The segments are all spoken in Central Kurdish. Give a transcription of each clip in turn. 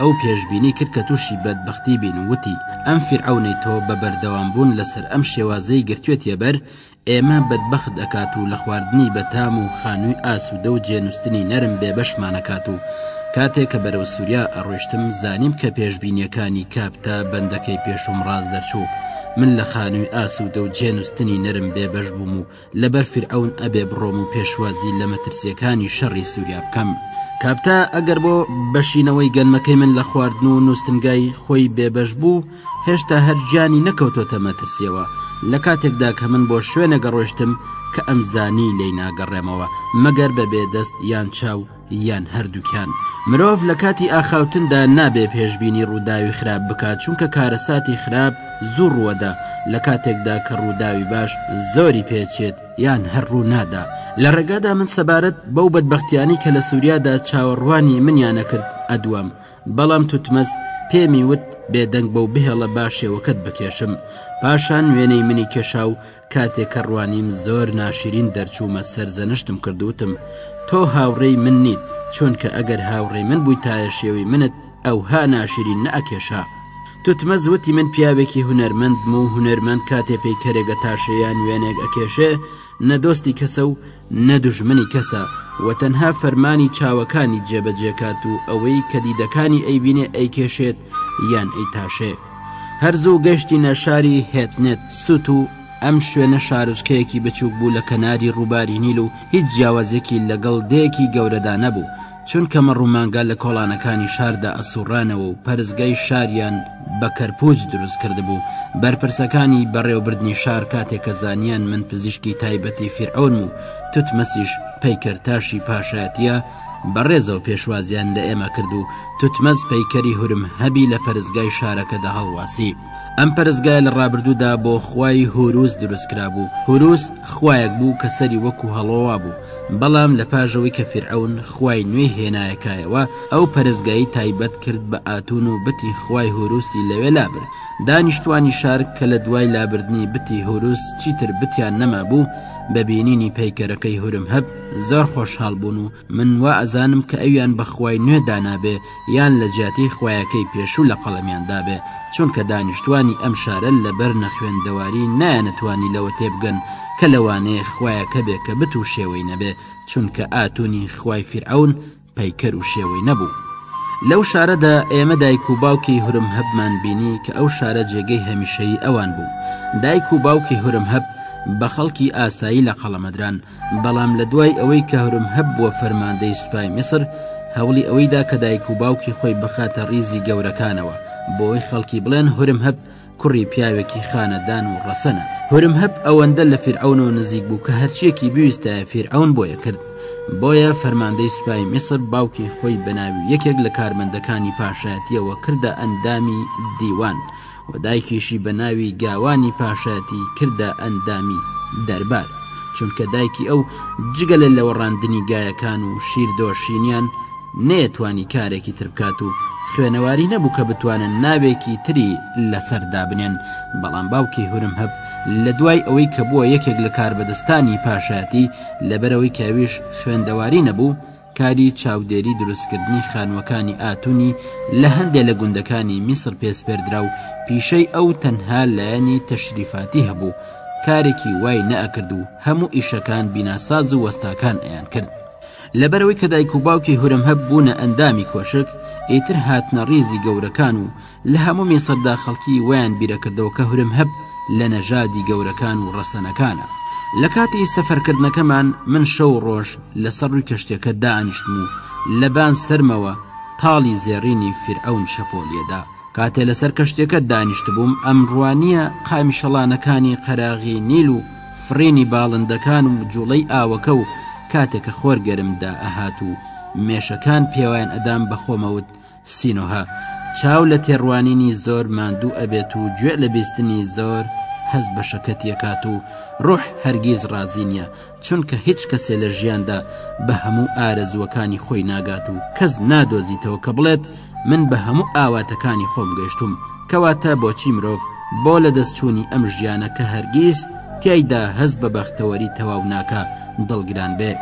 ئەو پێشبینی کرد کە تووشی بەدبەختی بین و وتی، ئەم فیرعەونەی تۆ بە بەردەوام بوون لەسەر ئەم شێوازەی گرتوێتیە بەر، ئێمە بەدبەخت ئەکات و لە خواردنی بەتام و خانووی ئاسوودە و جێ نووستنی نەرم بێبەشمان ئەکات و کاتێک کە بەرەو سوریا ئەڕۆیشتم زانیم کە پێشبینیەکانی کاپتا بەندەکەی پێشووم ڕاست دەرچوو من لە خانووی ئاسوودە و جێ نووستنی نەرم بێبەش بووم و لەبەر فیرعەون ئەبێ بڕۆم و پێشوازی لە مەترسیەکانی شەڕی سوریا بکەم. کاپتا ئەگەر بۆ بەشینەوەی گەنمەکەی من لە خواردن و نوستنگای خۆی بێبەش بوو، هێشتا هەر گیانی نەکەوتۆتە مەترسیەوە، لە کاتێکدا کە من بۆ شوێنێک ئەڕۆیشتم کە ئەمزانی لێی ناگەڕێمەوە مەگەر بە بێ دەست یان چاو، یان هەردووکیان مرۆڤ لە کاتی ئاخاوتندا نابێ پێشببینی ڕووداوی خراپ بکات چونکە کارەساتی خراپ زوو ڕووەدا لە کاتێکدا کە ڕووداوی باش زۆری پێچێت یان هەر ڕوو نادا لە ڕێگادا من سەبارەت بەو بەدبختیانی کە لە سووریادا چاوەڕوانی منیانە کرد ئەدوام بەڵام توتمەز پێمی وت بێدەنگ بەو بهێڵە باشێوەکەت بکێشم پاشان وێنەی منی کێشا و کاتێ کە ڕوانیم زۆر ناشرین دەرچوومە سەرزەنشتم کرد وتم تۆ هاوڕێی من نیت چونکە ئەگەر هاوڕێی من بووی تایە شێوی منت ئەوها ناشرین نەئەکێشا توتمە زوتی من پیاوێکی هونەرمەندم و هونەرمەند کاتێ پێی کەرێگە تاشەیان وێنێک ئەکێشێ نەدۆستی کەسە و نە دوژمنی کەسە و تەنها فەرمانی چاوەکانی جێبەجێکات و ئەوەی کە دیدەکانی ئەیبینێ ئەیکێشێت یان ئەیتاشێ. هەر زوو گەشتینە شاری هێتنێت سوت و ئەم شوێنە شارۆچکەیەکی بچووک بوو لە کەناری ڕووباری نیل و هیچ جیاوازیەکی لەگەڵ دێیەکی گەورەدا نەبوو، چونکە مەڕ و مانگا لە کۆڵانەکانی شاردا ئەسووڕانەوە و پەرستگای شاریان بە کەرپووچ دروست کردبوو، بەرپرسەکانی بەڕێوەبردنی شار کاتێ کە زانیان من پزیشکی تایبەتی فیرعەونم و توتمەسیش پەیکەرتاشی پاشایەتییە، بە ڕێزەوە پێشوازییان لە ئێمە کرد و توتمەس پەیکەری هورمهەبی لە پەرستگای شارەکەدا هەڵواسی. ئەم پەرستگایە لە ڕابردوودا بۆ خوای هوروس دروست کرابوو، هوروس خوایەک بوو کە سەری وەکو هەڵۆ وا بوو، بەڵام لە پاژەوەی کە فیرعەون خوای نوێی هێنایە کایەوە، ئەو پەرستگایی تایبەت کرد بە ئاتون و بتی خوای هوروسی لەوێ لابرد. دانیشتوانی شار کە لە دوای لابردنی بتی هوروس چیتر بتیان نەمابوو، بە بینینی پەیکەرەکەی هورمهەب زۆر خۆشحاڵ بوون و من وا ئەزانم کە ئەویان بە خوای نوێ دانابێ، یان لە جیاتی خوایەکەی پێشوو لە قەڵەمیان دابێ، چونکە دانیشتوانی ئەم شارە لە بەر نەخوێندەواری نایانەتوانی لەوە تێبگەن کە لەوانەیە خوایەکە بێ کە بت و شێوەی نەبێ، چونکە ئاتونی خوای فیرعەون پەیکەر و شێوەی نەبوو. لەو شارەدا ئێمە دایک و باوکی هورمهەبمان بینی کە ئەو شارە جێگەی هەمیشەیی ئەوان بوو. دایک و باوکی هورمهەب بە خەڵکی ئاسایی لە قەڵەمەدران، بەڵام لە دوای ئەوەی کە هورمهەب بووە فەرماندەی سوپای میسر، هەوڵی ئەوەی دا کە دایک و باوکی خۆی بخاتە ڕیزی گەورەکانەوە، بۆ ئەوەی خەڵکی بڵێن هورمهەب کوڕی پیاوێکی خانەدان و ڕەسەنە. هورمهەب ئەوەندە لە فیرعەونەوە نزیک بوو کە هەرچییەکی بیویستایە فیرعەون بۆی ئەکرد. بۆیە فەرماندەی سوپای میسر باوکی خۆی بە ناوی یەکێک لە کارمەندەکانی پاشایەتییەوە کردە ئەندامی دیوان و دایکیشی بە ناوی گاوانی پاشایەتی کردە ئەندامی دەربار چونکە دایکی ئەو جگە لە لەوەڕاندنی گایەکان و شیر دۆشینیان نەیەتوانی کارێکی تر بکات و خوێنەواری نەبوو کە بتوانن ناوێکی تری لەسەر دابنێن بەڵام باوکی هورم هەب لە دوای ئەوەی کە بووە یەکێک لە کاربەدەستانی پاشایەتی لەبەرەوەی کاویش خوێندەواری نەبوو کاری چاودێری دروستکردنی خانووەکانی ئاتونی لە هەندێ لە گوندەکانی میسر پێسپێردرا و پیشەی ئەو تەنها لایەنی تەشریفاتی هەبوو کارێکی وای نەئەکرد و هەموو ئیشەکان بیناساز و وەستاکان ئەیانکرد لەبەرئەوەی کە دایک و باوکی هورەمهەب بوونە ئەندامی کۆشک ئیتر هاتنە ڕیزی گەورەکان و لە هەموو میسردا خەڵکی وایان بیرەکردەوە کە هورمهەب لە نەژادی گەورەکان و ڕەسەنەکانە. لە کاتی سەفەرکردنەکەمان من شەو و ڕۆژ لەسەر ڕووی کەشتیەکە دانیشتم و لەبان سەرمەوە تاڵی زێڕینی فیرعەون شەپۆلیەدا. کاتێ لەسەر کەشتیەکە دانیشتبووم ئەمڕوانییە قامیشەڵانەکانی قەراغی نیل و فڕینی باڵندەکان و جوڵەی ئاوەکە و کاتێ کە خۆر گەرم دائەهات و مێشەکان پێوایان ئەدام بە خۆمەوت سینوهە، چاو لە تێڕوانینی زۆر ماندوو ئەبێت و گوێ لە بیستنی زۆر هەست بە شەکەتی ئەکات و ڕوح هەرگیز ڕازی نیە چونکە هیچ کەسێ لە ژیاندا بە هەموو ئارەزووەکانی خۆی ناگات و کەس نادۆزیتەوە کە بڵێت من بە هەموو ئاواتەکانی خۆم گەشتووم کەواتە بۆچی مرۆڤ بۆ لە دەست چوونی ئەم ژیانە کە هەرگیز تیایدا هەست بە بەختەوەری تەواو ناکا دڵگران بێ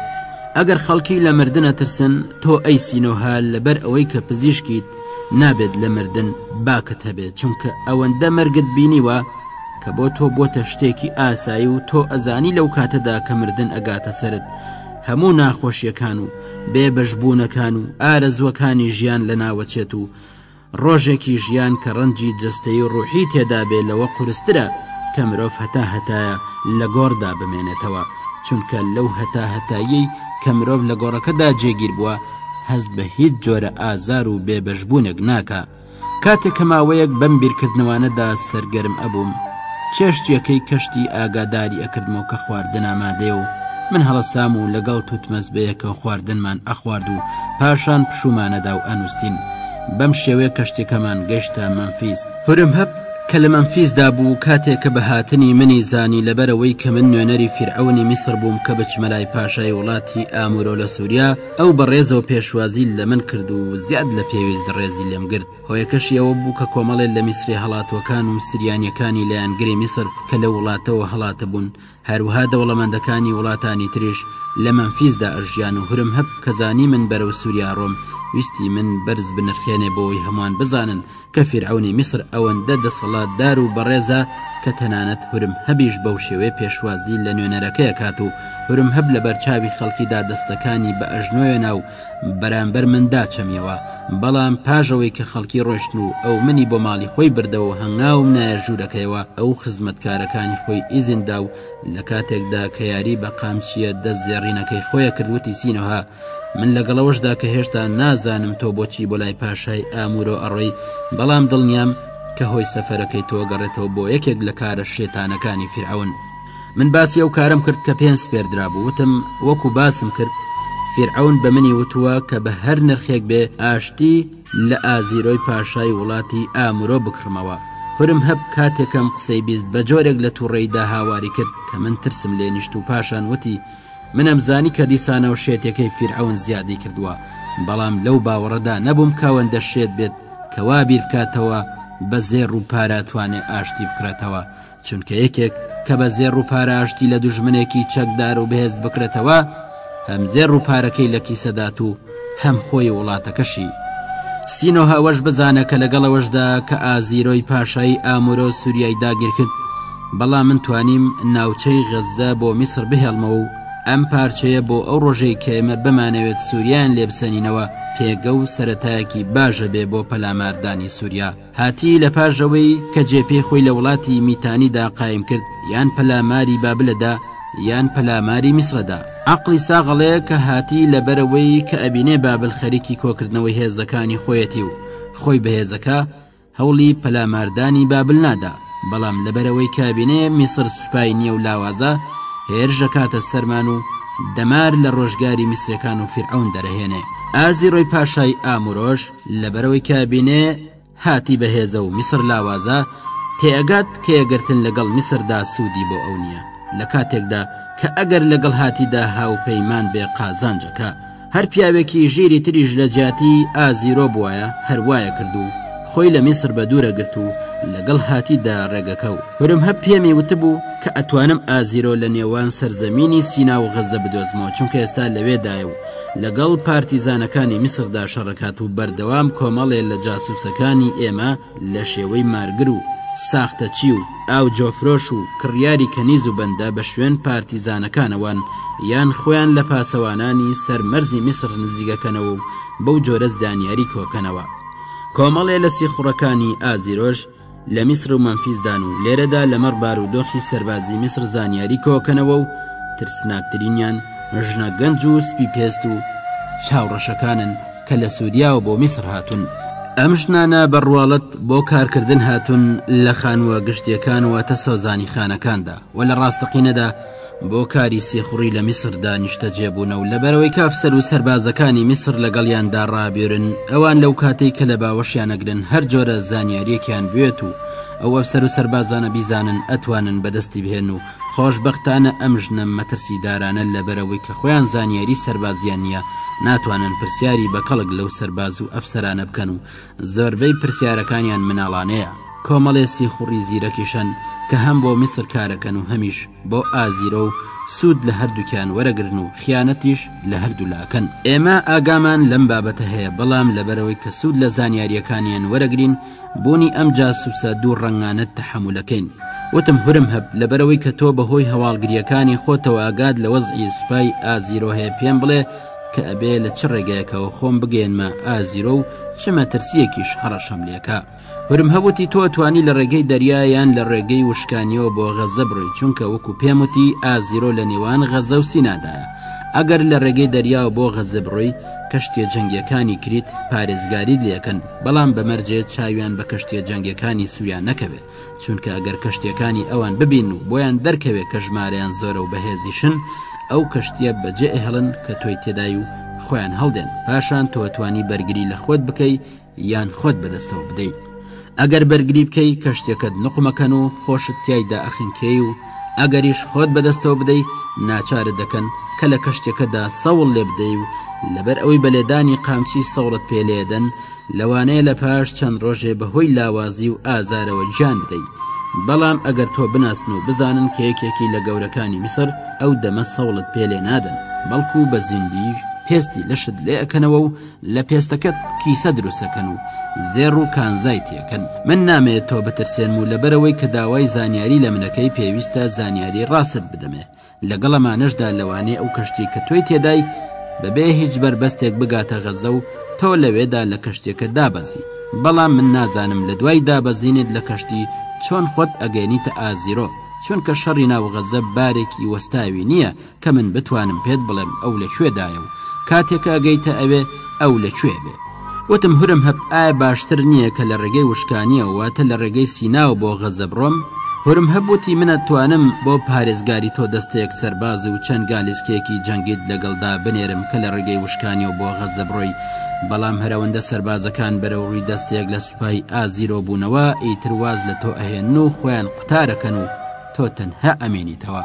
ئەگەر خەڵکی لە مردن ئەترسن تۆ ئەی سینۆها لەبەر ئەوەی کە پزیشکیت نابێت لە مردن باکت هەبێت چونکە ئەوەندە مەرگت بینیوە کە بۆ تۆ بۆتە شتێکی ئاسایی و تۆ ئەزانی لەو کاتەدا کە مردن ئەگاتە سرت هەموو ناخۆشیەکان و بێ بەشبوونەکان و ئارەزوەکانی ژیان لە ناوەچێت و ڕۆژێکی ژیان کە ڕەنجی جەستەی و ڕوحی تێدابێ لەوە قورسترە کە مرۆڤ هەتا هەتایە لە گۆڕدا بمێنێتەوە چونکە لەو هەتا هەتاییەی کە مرۆڤ لە گۆڕەکەدا جێگیر بووە هەست بە هیچ جۆرە ئازار و بێبەشبوونێک ناکا کاتێک کە ماوەیەک بەم بیرکردنەوانەدا سەرگەرم ئەبووم چێشتیەکەی کەشتی ئاگاداری ئەکردمەوە کە خواردن ئامادەیە و من هەڵەسام و لەگەڵ توتمەزبەیەکەوە خواردنمان ئەخوارد و پاشان پشومانەدا و ئەنووستین. بەم شێوەیە کەشتەکەمان گەشتە مەمفیس هورم هەب کە لە مەمفیسدا بوو کاتێک کە بە هاتنی منی زانی لەبەرەوەی کە من نوێنەری فیرعەونی میسر بووم کە بچمە لای پاشای وڵاتی ئامورۆ لە سوریا ئەو بە ڕێزەوە پێشوازی لە من کرد و زیاد لە پێویست ڕێزی لێم گرت هۆیەکەشی ئەوە بوو کە کۆمەڵێ لە میسرێ هەڵاتووەکان و سریانیەکانی لایەنگری میسر کە لە وڵاتەوە هەڵاتبوون هەروها دەوڵەمەندەکانی وڵاتانی تریش لە مەمفیس دا ئەژیان و هرمهب کە زانی من بەرەو سوریا ڕۆم ویستی من بەرز بنرخێنێ بۆوەی هەموان بزانن کە فیرعەونی میسر ئەوەندە دەسەڵات دار و بەڕێزە کە تەنانەت هرمهبیش بەو شێوەیە پێشوازی لە نوێنەرەکەی ئەکات و هرمهب لەبەر چاوی خەڵکی دا دەستەکانی بە ئەژنۆیە ناو بەرامبەر مندا چەمیەوە بەڵام پاژەوەی کە خەڵکی ڕۆشتن و ئەو منی بۆ ماڵی خۆی بردەوە هەنگاوم نایە ژوورەکەیەوە ئەو خزمەتکارەکانی خۆی ئیزیندا و لە کاتێکدا کە یاری بە قامچیە دەست زێڕینەکەی خۆیە کردوتی سینەوە من لەگەڵەوەشدا کە هێشتا نازانم تۆ بۆچی بۆ لای پاشای ئامورۆ ئەڕۆی بەڵام دڵنیام کە هۆی سەفەرەکەی تۆ گەڕێتەوە بۆ یەکێک لە کارە شێتانەکانی فرعون. من باسی ئەو کارەم کرد کە پێم سپێردرابوو وتم وەکو باسم کرد فیرعون بە منی وتووە کە بە هەر نرخێک بێ ئاشتی لە ئازیرۆی پاشای وڵاتی ئامرۆ بکڕمەوە هورم هەب کاتێکم قسەی بیست بە جۆرێک لە تووڕێیدا هاواری کرد کە من ترسم لێ نیشت و پاشان وتی منم زانی کە دیسانەوە شێتەکەی فیرعون زیادی کردووە بەڵام لەو باوەڕەدا نەبووم کەوەندە شێت بێت کەوا بیرکاتەوە بە زێر و پاراتوانێ ئاشتی بکرێتەوە چونکە یەکێک کە بە زێڕ و پارە ئاشتی لە دوژمنێکی چەکدار و بەهێز بکرێتەوە هەم زێڕ و پارەکەی لە کیسەدات و هەم خۆی وڵاتەکەشی سینۆ هەوەش بزانە کە لەگەڵەوەشدا کە ئازیرۆی پاشایی ئامورۆ سووریای داگیرکرد بەڵام من توانیم ناوچەی غەززە بۆ میسر بهێڵمەوە و ئەم پارچەیە بۆ ئەو ڕۆژەی کەێمە بمانەوێت سووریان لێبسەنینەوە پێگە و سەتایەکی باژە بێ بۆ پەلاماردانی سووریا هاتی لە پاش ئەوەی کە جێپێی خۆی لە وڵاتی میتانیدا قایم کرد یان پەلاماری بابلدا یان پەلاماری میسردا. عەقڵی ساغەڵێ کە هاتی لە بەرئەوەی کە ئەبینێ بابل خەریکی کۆکردنەوەی هێزەکانی خۆیەتی و خۆی بەهێزەکە هەوڵی پەلاماردانی بابل نادا بەڵام لە بەرئەوەی کە ئەبینێ میسر سوپای نیە و لاوازە هێرش ئەکاتە سەرمان و دەمار لە ڕۆژگاری میسرەکان و فیرعەون دەرەهێنێ. ئازیڕۆی پاشای ئامورۆش لەبەرئەوەی کە ئەبینێ هاتی بەهێزە و میسر لاوازە، تێئەگات کە یەکگرتن لەگەڵ میسردا سوودی بۆ ئەو نییە، لە کاتێکدا کە ئەگەر لەگەڵ هاتیدا هاوپەیمان بێ قازانجەکە. هەر پیاوێکی ژیری تریش لە جیاتی ئازیرۆ بوایە هەر وایەکرد و خۆی لە میسر بەدوورئەگرت و لەگەڵ هاتیدا ڕێگەکە و هورمهەب پێمی وتبوو کە ئەتوانم ئازیرۆ لە نێوان سەرزەمینی سینا و غەززە بدۆزمەوە چونکە ئێستا لەوێدایە و لەگەڵ پارتیزانەکانی میسردا شەڕەکات و بەردەوام کۆمەڵێ لە جاسوسەکانی ئێمە لە شێوەی مارگر و ساختەچی و ئاوجۆفرۆش و کڕیاری کەنیز و بەندە بە شوێن پارتیزانەکانەوەن یان خۆیان لە پاسەوانانی سەر مەرزی میسر نزیکەکەنەوە و بەو جۆرە زانیاری کۆکەنەوە کۆمەڵێ لە سیخوڕەکانی ئازیرۆش لە میسر و مەمفیسدان و لێرەدا لەمەڕ بارودۆخی سەربازی میسر زانیاری کۆکەنەوە و ترسناکترینیان ژنە گەنج و سپی پێست و چاو ڕەشەکانن کە لە سوریاوە بۆ میسر هاتون. ئەم ژنانە بە ڕواڵەت بۆ کارکردن هاتون لە خانووە گشتیەکان واتە سۆزانیخانەکاندا و لە ڕاستەقینەدا، بۆ کاری سیخوڕی لە میسردا نیشتەجێبوونە و لەبەرەوەی کافسەر و سەربازەکانی میسر لەگەڵیاندا ڕابێرن ئەوان لەو کاتەی کە لە باوەشیان ئەگرن هەر جۆرە زانیاریەکیان بێت و ئەو ئەفسەر و سەربازانە بیزانن ئەتوانن بەدەستی بهێن و خۆشبەختانە ئەم ژنە مەترسیدارانە لەبەرەوەی کە خۆیان زانیاری سەربازیان نییە ناتوانن پرسیاری بەکەڵک لەو سەرباز و ئەفسەرانە بکەن و زۆربەی پرسیارەکانیان مناڵانەیە، کۆمەڵێ سیخوڕی زیرەکیشن کە هەم بۆ میسر کارەکەن و هەمیش بۆ ئازیرۆ و سوود لە هەردووکیان وەرەگرن و خیانەتیش لە هەردوو لاکەن. ئێمە ئاگامان لەم بابەتە هەیە بەڵام لەبەرئەوەی کە سوود لە زانیارییەکانیان وەرەگرین بوونی ئەم جاسووسە دوو ڕەنگانەت تەحەمولەکەین. وتم هورم هەب لەبەرئەوەی کە تۆ بەهۆی هەواڵگرییەکانی خۆتەوە ئاگات لە وەزعی سوپای ئازیرۆ هەیە پێم بڵێ کە ئەبێ لە چ ڕێگایەکەوە خۆم بگەێنمە ئازیرۆ و چ مەترسیەکیش هەڕەشەم لەکە هورم هەوتی تۆ توانی لە ڕێگەی دەریایان لە ڕێگەی وشکانیەوە بۆ غەزە بڕۆی چونکە وەکو پێموتی ئازیرۆ لە نێوان غەزە و سینادایە ئەگەر لە ڕێگەی دەریاوە بۆ غەزە بڕۆی کەشتە جەنگیەکانی کریت پارێزگاریت لەکەن بەڵام بەمەرجێت چاویان بە کەشتە جەنگەکانی سوویان نەکەوێت چونکە ئەگەر کەشتیەکانی ئەوان ببین و بۆیان دەرکەوێت کە ژمارەیان زۆرە و بەهێزیشن ئەو کەشتیە بەجێ ئەهڵن کە تۆی تێدای و خۆیان هەڵدێن پاشان تۆتوانی بەرگری لە خۆت بکەی یان خۆت بەدەستەوە بدەیت ئەگەر بەرگری بکەی کەشتەکەت نقمەکەن و خۆشت تایدا ئەخنکێ و ئەگەریش خۆت بەدەستەوە بدەی ناچارە دەکەن کە لە کەشتەکەدا سەوڵ لێ بدەی و لەبەر ئەوەی بەلێدانی قامچی سەوڵت پێلێدەن لەوانەیە لە پاش چەند ڕۆژێ بەهۆی لاوازی و ئازارەوە گیان بدەی بەڵام ئەگەر تۆ بناسن و بزانن کە یەکێکی لە گەورەکانی میسر ئەو دەمە سەوڵت پێ لێ نادەن بەڵکو بە زیندی پێستی لەشت لێ ئەکەنەوە و لە پێستەکەت کیسە دروستەکەن و زێڕ و کانزای تێکەن من نامەیە تۆ بترسێنم و لەبەرەوەی کە داوای زانیاری لە منەکەی پێویستە زانیاری ڕاستت بدەمێ لەگەڵ ئەمانەشدا لەوانەیە ئەو کەشتیەی کە تۆی تێدای بەبێ هیچ بەربەستێک بگاتە غەزە و تۆ لەوێدا لە کەشتێکە دابەزی بەڵام من نازانم لە دوای دابەزینت لە کەشتی چۆن خۆت ئەگەێنیتە ئازیرۆ چونکە شەڕی ناو غەزە بارێکی وەستاوی نییە کە من بتوانم پێت بڵێم ئەو لەکوێدایە و کاتێکە ئەگەیتە ئەوێ ئەو لەکوێ بێ وتم هورم هەپ ئایا باشتر نییە کە لە ڕێگەی وشکانیەوە واتە لە ڕێگەی سیناوە بۆ غەزە بڕۆم هورم هەبووتی منە توانم بۆ پارێزگاری تۆ دەستەیەک سەرباز و چەند گالیسکێکی جەنگیت لەگەڵدا بنێرم کە لە ڕێگەی وشکانیەوە بۆ غەزە بڕۆی بەڵام هەرەوەندە سەربازەکان بەرەو ڕووی دەستەیەک لە سوپای ئازیرۆ بوونەوە ئیتر واز لە تۆ ئەهێن و خۆیان قوتارەکەن و تۆ تەنها ئەمێنیتەوە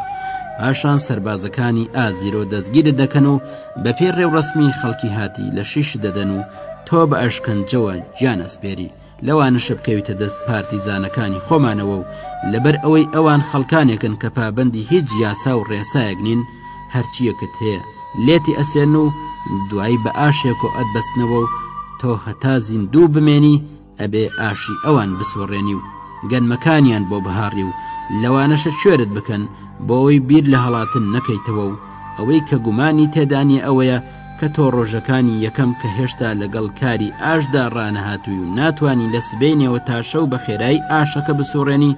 پاشان سەربازەکانی ئازیرۆ دەستگیرت دەکەن و بە پێی ڕێوڕەسمی خەڵکی هاتی لە شیش دەدەن و تۆ بە ئەشکەنجەوە گیان ئەسپێری لەوانەشە بکەویتە دەست پارتیزانەکانی خۆمانەوە و لەبەر ئەوەی ئەوان خەڵکانێکن کە پابەندی هیچ یاسا و ڕێسایەک نین هەرچیەکت هەیە لێتی ئەسێن و دوایی بە ئاشێکۆ ئەتبەستنەوە و تۆ هەتا زیندوو بمێنی ئەبێ ئاشی ئەوان بسوڕێنی و گەنمەکانیان بۆ بهاڕی و لەوانەشە کوێرت بکەن بۆوەی بیر لە هەڵاتن نەکەیتەوە و ئەوەی کە گومانی تێدانیە ئەوەیە کە تۆ ڕۆژەکانی یەکەم کە هێشتا لەگەڵ کاری ئاشدا ڕانەهاتووی و ناتوانی لە سبەینێوە تا شەو بە خێرایی ئاشەکە بسوڕێنی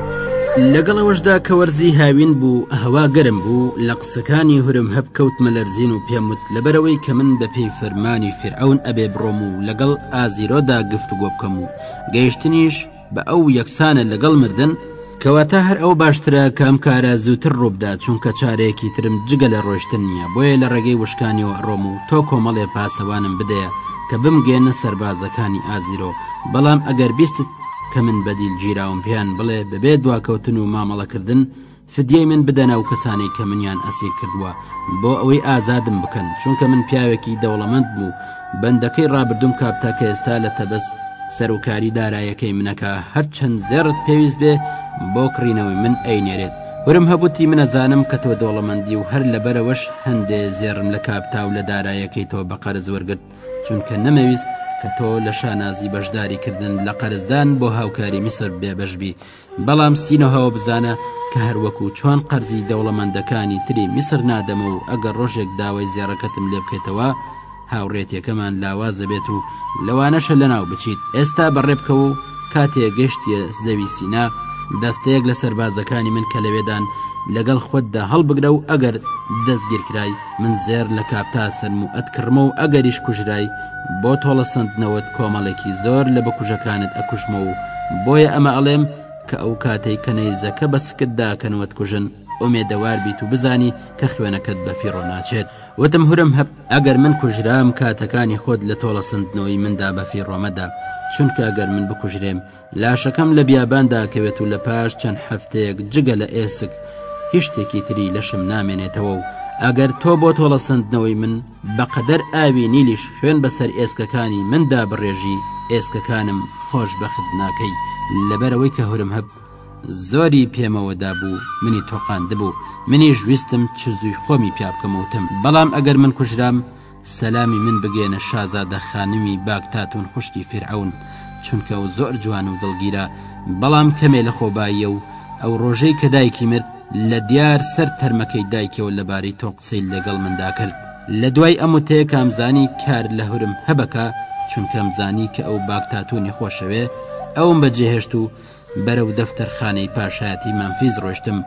لەگەڵ ئەوەشدا کە وەرزی هاوین بوو هەوا گەرم بوو لە قسەکانی هورم هەب کەوتمە لەرزین و پێم وت لەبەرەوەی کە من بەپێی فەرمانی فیرعەون ئەبێ بڕۆم و لەگەڵ ئازیرۆدا گفتوگۆ بکەم و گەیشتنیش بە ئەو یەکسانە لەگەڵ مردن، کەواتە هەر ئەوە باشترە کە ئەم کارە زووتر ڕووبدات، چونکە چارەیەکی ترم جگە لە ڕۆیشتن نییە، بۆیە لە ڕێگەی وشکانیەوە ئەڕۆم و تۆ کۆمەڵێ پاسەوانم بدەیە کە بمگەیەننە سەربازەکانی ئازیرۆ، بەڵام ئەگەر بیستت. کە من بەدیل گیراوم پێیان بڵێ بەبێ دواکەوتن و مامەڵەکردن فدیەی من بدەن ئەو کەسانەی کە منیان ئەسیر کردووە بۆ ئەوەی ئازادم بکەن چونکە من پیاوێکی دەوڵەمەند بوو بەندەکەی ڕابردووم کاپتا کە ئێستا لە تەبەس سەرکاری دارایەکەی منەکە هەرچەند زێڕت پێویست بێ بۆ کڕینەوەی من ئەینێرێت ورم هەبوتی منەزانم کە تۆ دەوڵەمەندی و هەر لەبەرەوەش هەندێ زێڕم لە کاپتا و لە دارایەکەی تۆ بە قەرز وەرگرت چونکە نەمەویست کە تۆ لە شانازی بەشداری کردن لە قەرزدان بۆ هاوکاری میسر بێبەش بی بەڵام سینۆهەوە بزانە کە هەروەکو چۆن قەرزی دەوڵەمەندەکانی تری میسر نادەمە و ئەگەر ڕۆژێک داوای زێڕەکەتم لێ بکەیتەوە هاوڕێتیەکەمان لاوازە بێت و لەوانەشە لەناو بچیت ئێستا بەڕێبکەو و کاتێ گەشتە زەوی سینا دەستەیەک لە سەربازەکانی من کە لەوێدان لەگەڵ خۆتدا هەڵبگرە و ئەگەر دەستگیرکرای من زێر لە کاپتاسرم و ئەتکڕمە و ئەگەریش کوژرای، بۆ تۆڵەسەندنەوەت کۆمەڵێکی زۆر لە بکوژەکانت ئەکوژمە و بۆیە ئەمە ئەڵێم کە ئەو کاتەی کە نەیزەکە بە سکت داکەن و ئەتکوژن، ئومێدەوار بیت و بزانی کە خوێنەکەت بە فیڕۆ ناچێت. وتم، هورمهەپ، ئەگەر من کوژرام، کاتەکانی خۆت لە تۆڵەسەندنەوەی مندا بە فیڕۆ مەدە، چونکە ئەگەر من بکوژرێم، لاشەکەم لە بیابان داکەوێت و لە پاش چەند هەفتەیەک جگە لە ئێسک هیچ شتێکی تری لەشم نامێنێتەوە و ئەگەر تۆ بۆ تۆڵە سەندنەوەی من بەقەدەر ئاوی نیلیش خوێن بەسەر ئێسکەکانی من دابڕێژی ئێسکەکانم خۆش بەخت ناکەی لەبەرەوەی کە هورم هەب زۆری پێمەوە دابوو منی تۆقاندبوو منیش ویستم چ زووی خۆمی پیابکەمەوتم بەڵام ئەگەر من کوژرام سەلامی من بگەیەنە شازادە خانمی باگتاتون خوشکی فیرعەون چونکە ئەو زۆر جوان و دڵگیرە بەڵام کەمێ لە خۆباییە و ئەو ڕۆژەی کە دایکی مرد لە دیار سەر تەرمەکەی دایکیەوە لەبارەی تۆ قسەی لەگەڵ مندا کرد لە دوای ئەم وتەیە کام زانی کار لە هورم هەبەکە چونکەم زانی کە ئەو باگتاتونی خۆشەوێ ئەوم بە جێهێشت و بەرەو دەفتەرخانەی پاشایەتی مەمفیس ڕۆشتم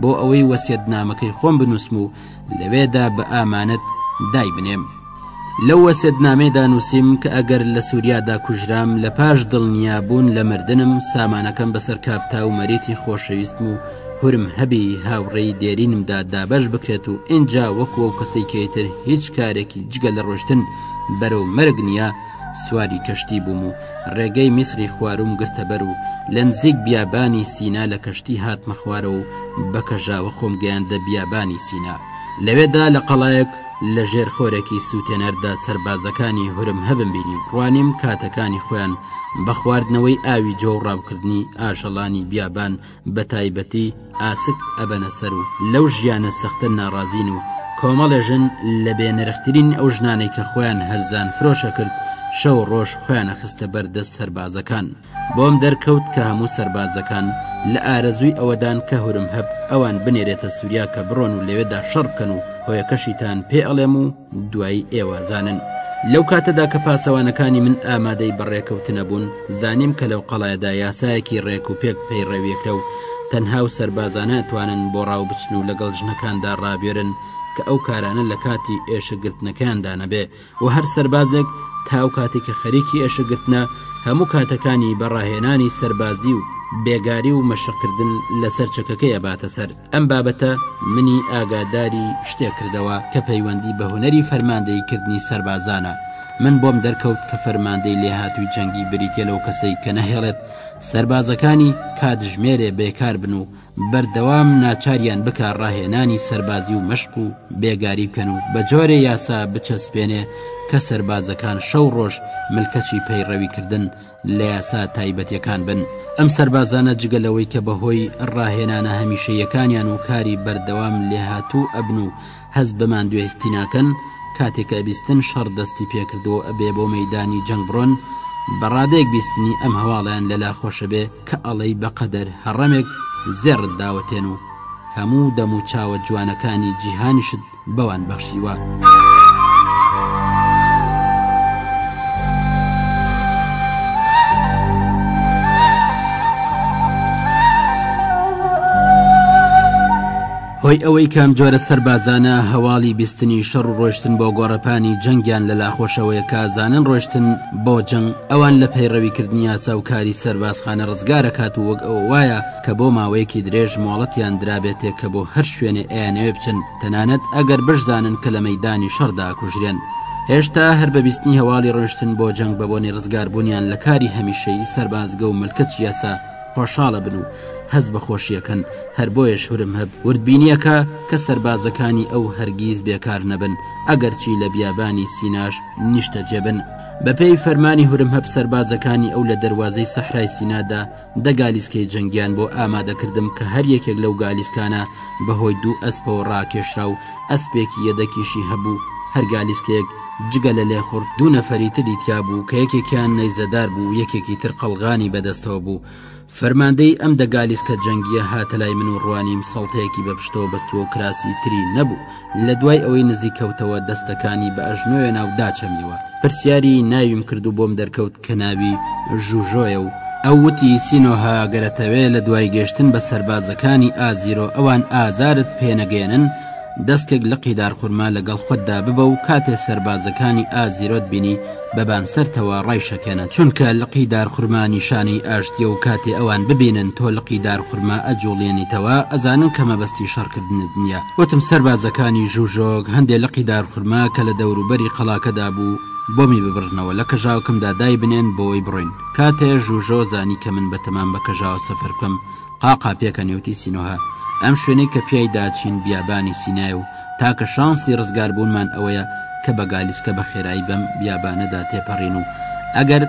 بۆ ئەوەی وەسێتنامەکەی خۆم بنووسم و لەوێدا بە ئامانەت دای بنێم لەو وەسێتنامەیەدا نووسیم کە ئەگەر لە سووریادا کوژرام لە پاش دڵنیابوون لە مردنم سامانەکەم بەسەر کاپتا و مەریتی خۆشەویستم و هورم هەبی هاوڕێی دێرینمدا دابەش بکرێت و ئینجا وەکووە و کەسیکەیتر هیچ کارێکی جگە لە ڕۆشتن بەرەو مەرگ نییە سواری کەشتی بووم و ڕێگەی میسری خواروم گرتەبەر و لە نزیک بیابانی سینا لە کەشتی هاتمە خوارە و بە کەژاوە خۆم گەیاندە بیابانی سینا لەوێدا لە قەڵایەک لە ژێر خۆرەکی سووتێنەردا سەربازەکانی هورم هەبم بینی ڕوانیم کاتەکانی خۆیان بە خواردنەوەی ئاوی جۆ و ڕاوکردنی ئاژەڵانی بیابان بەتایبەتی ئاسک ئەبەنە سەر و لەو ژیانە سەختە ناڕازین و کۆمەڵێ ژن لە بێ نرخترین ئەو ژنانەی کە خۆیان هەرزان فرۆش ئەکرد شەو ڕۆژ خۆیان ئەخستە بەر دەست سەربازەکان بۆم دەرکەوت کە هەموو سەربازەکان لە ئارەزووی ئەوەدان کە هورمهەب ئەوان بنێرێتە سوریا کە بڕۆن و لەوێدا شەڕ بکەن و هۆیەکەشیتان پێ ئەڵێم و دوایی ئێوە زانن. لەو کاتەدا کە پاسەوانەکانی من ئامادەی بە ڕێکەوتنە بوون، زانیم کە لەو قەڵایەدا یاسایەکی ڕێک و پێک پەیڕەویەکرا و تەنها و سەربازانە ئەتوانن بۆ ڕاو بچن و لەگەڵ ژنەکاندا ڕابوێرن کە ئەو کارانە لە کاتی ئێشک گرتنەکەیاندا نەبێ و هەر سەربازێک تا ئەو کاتەی کە خەریکی ئێشک گرتنە هەموو کاتەکانی بە ڕاهێنانی سەربازی و بێگاری و مەشق کردن لە سەر چەکەکەی ئەباتە سەر ئەم بابەتە منی ئاگاداری شتێک کردەوە کە پەیوەندی بە هونەری فەرماندەیی کردنی سەربازانە، من بۆم دەرکەوت کە فەرماندەی لێهاتووی جەنگی بریتیە لەو کەسەی کە نەهێڵێت سەربازەکانی کاتژمێرێ بێکار بن و بەردەوام ناچاریان بکا ڕاهێنانی سەربازی و مەشق و بێگاری بکەن و بە جۆرێ یاسا بچەسپێنێ کە سەربازەکان شەو ڕۆژ ملکەچی پەیڕەوی کردن لە یاسا تایبەتیەکان بن. ئەم سەربازانە جگە لەوەی کە بە هۆی ڕاهێنانە هەمیشەییەکانیان و کاری بەردەوام لێهاتوو ئەبن و هەست بە ماندوێهکتی ناکەن، کاتێ کە ئەبیستن شەڕ دەستی پێکردوەو ئەبێ بۆ مەیدانی جەنگ بڕۆن، بە ڕادەیەک بیستنی ئەم هەواڵەیان لە لا خۆش ئەبێ کە ئەڵێی بە قەدەر هەڕەمێک زێڕت داوەتێن و هەموو دەم و چاوە جوانەکانی جیهانیشت بەوان بەخشیوەهۆی ئەوەی کام جۆرە سەربازانە هەواڵی بیستنی شەڕ و ڕۆشتن بۆ گۆڕەپانی جەنگیان لە لاخۆشەوەی کازانن ڕۆشتن بۆ جەنگ ئەوان لە پەیڕەویکردنی یاسا و کاری سەربازخانە ڕزگارەکات و وەک ئەو وایە کە بۆ ماوەیەکی درێژ مۆڵەتیان درابێتێ کە بۆ هەر شوێنێ ئەیانەوێ بچن تەنانەت ئەگەر بشزانن کە لە مەیدانی شەڕدا ئەکوژرێن. هێشتا هەر بە بیستنی هەواڵی ڕۆیشتن بۆ جەنگ بە بۆنەی ڕزگار بوونیان لە کاری هەمیشەیی سەربازگە و ملکەچی یاسا خۆشحاڵەبن و هەست بە خۆشییەکەن هەر بۆیەش هورمهب وردبینییەکا کە سەربازەکانی ئەو هەرگیز بێکار نەبن ئەگەرچی لە بیابانی سیناش نیشتەجێ بن. بە پێی فەرمانی هورمهب سەربازەکانی ئەو لە دەروازەی سەحرای سینادا، دە گالیسکەی جەنگیان بۆ ئامادە کردم کە هەر یەکێک لەو گالیسکانە بە هۆی دوو ئەسپەوە ڕاکێشرا و ئەسپێکی یەدەکیشی هەبوو، هەر گالیسکەیەک جگە لە لێخوڕ دوو نەفەری تری تیابوو کە یەکێکیان نەیزەدار بوو و یەکێکی تر قەڵغانی بە دەستەوە بوو. فەرماندەی ئەم دە گالیسکە جەنگییە هاتە لای من و ڕوانیم سەڵتەیەکی بە پشتەوە بەستووە و کراسی تری نەبوو، لە دوای ئەوەی نزیک کەوتەوە دەستەکانی بە ئەژنۆیە ناو داچەمیەوە پرسیاری ناویم کرد و بۆم دەرکەوت کە ناوی ژوژۆیە و ئەو وتی سینۆهە گەرەتەوێ لە دوای گەشتن بە سەربازەکانی ئازیرۆ ئەوان ئازارت پێنەگەیەنن دەسکێک لقی دارخورما لەگەڵ خۆتدا ببە و کاتێ سەربازەکانی ئازیرۆت بینی ببان سەرتەوە ڕایشەکێنە چونکە لقی دارخورما نیشانەی ئاشتیە و کاتێ ئەوان ببینن تۆ لقی دارخورما ئەجوڵێنیتەوە ئەزانن کە مەبەستی شەڕکردنت نیە وتم سەربازەکانی ژوژۆک هەندێ لقی دارخورما کە لە دەوروبەری قەڵاکەدا بوو بۆمی ببڕنەوە لە کەژاوکمدا دایبنێن بۆی بڕۆین کاتێ ژوژۆ زانی کە من بەتەمام بە کەژاوە سەفەربکەم قاقا پێکەنیوتی سینۆهە ئەم شوێنەی کە پیایدا چین بیابانی سینایە و تاکە شانسی ڕزگاربوونمان ئەوەیە کە بە گالیسکە بە خێرایی بەم بیابانەدا تێپەڕین و ئەگەر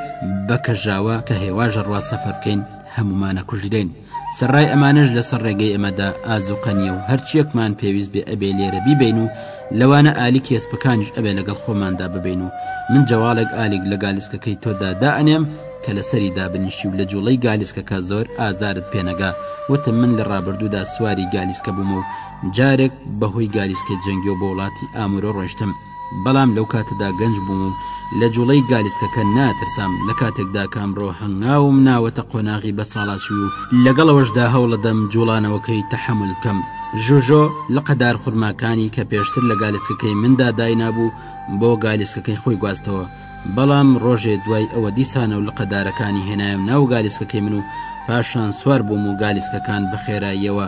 بە کەژاوە کە هێواژە ڕوا سەفەر بکەین هەمومانە کوژرێن سەرڕای ئەمانش لەسەر ڕێگەی ئەمەدا ئازوقە نیە و هەرچیەکمان پێویست بێ ئەبێ لێرە بیبین و لەوانە ئالی کێسپەکانیش ئەبێ لەگەڵ خۆماندا ببین و من جەواڵێک ئالیک لە گالیسکەکەی تۆدا دائەنێم کە لەسەری دابنیشی و لە جوڵەی گالیسکەکە زۆر ئازارت پێنەگا وتم من لە ڕابردوودا سواری گالیسکە بوومە و جارێک بەهۆی گالیسکەی جەنگیەوە بۆ وڵاتی ئامرۆ ڕۆشتم بەڵام لەو کاتەدا گەنج بووم و لە جوڵەی گالیسکەکە ناترسام لە کاتێکدا کامرۆ هەنگاوم ناوەتە قۆناغی بە ساڵاچوی و لەگەڵەوەشدا هەوڵەدەم جوڵانەوەکەی تەحەمل بکەم ژوژۆ لقە دار خورماکانی کە پێشتر لە گالیسکەکەی مندا داینابوو بۆ گالیسکەکەی خۆی گواستەوە بەڵام ڕۆژێ دوای ئەوە دیسانە و لقە دارەکانی هێنایم ناو گالیسکەکەی من و پاشان سوار بووم و گالیسکەکان بە خێراییەوە